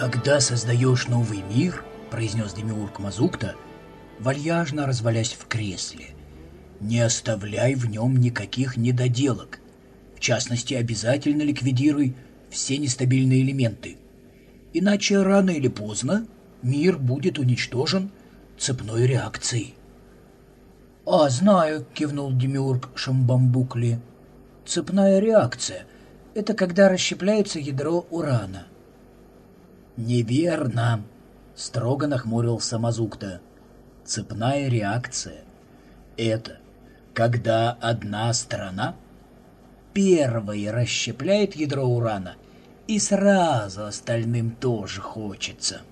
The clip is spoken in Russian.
«Когда создаешь новый мир, — произнес Демиург Мазукта, вальяжно развалясь в кресле, — не оставляй в нем никаких недоделок. В частности, обязательно ликвидируй все нестабильные элементы. Иначе рано или поздно мир будет уничтожен цепной реакцией. «А, знаю», — кивнул Демиург Шамбамбукли. «Цепная реакция — это когда расщепляется ядро урана». «Неверно!» — строго нахмурился Мазукта. «Цепная реакция — это когда одна сторона первой расщепляет ядро урана, и сразу остальным тоже хочется».